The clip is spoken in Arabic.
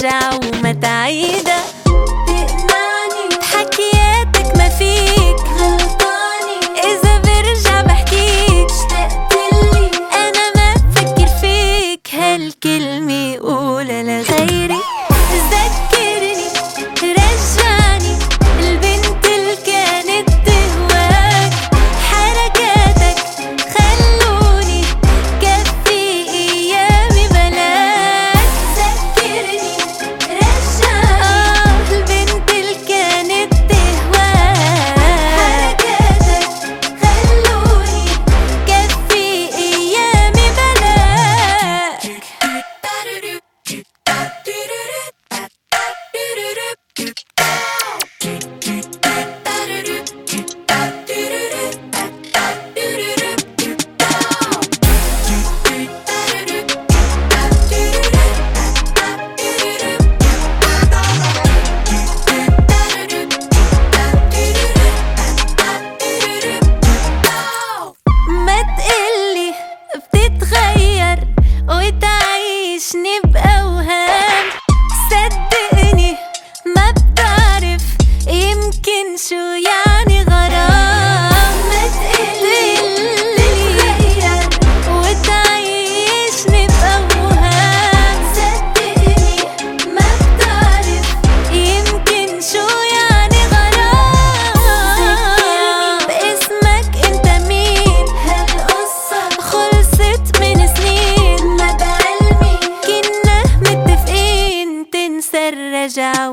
jau metaida شو يعني غرام ما بتتغير وتعيشني بأوهام صدقني ما بتعرف يمكن شو يعني غرام باسمك انت مين هالقصة خلصت من سنين ما بعلمي كنا متفقين تنسى الرجعة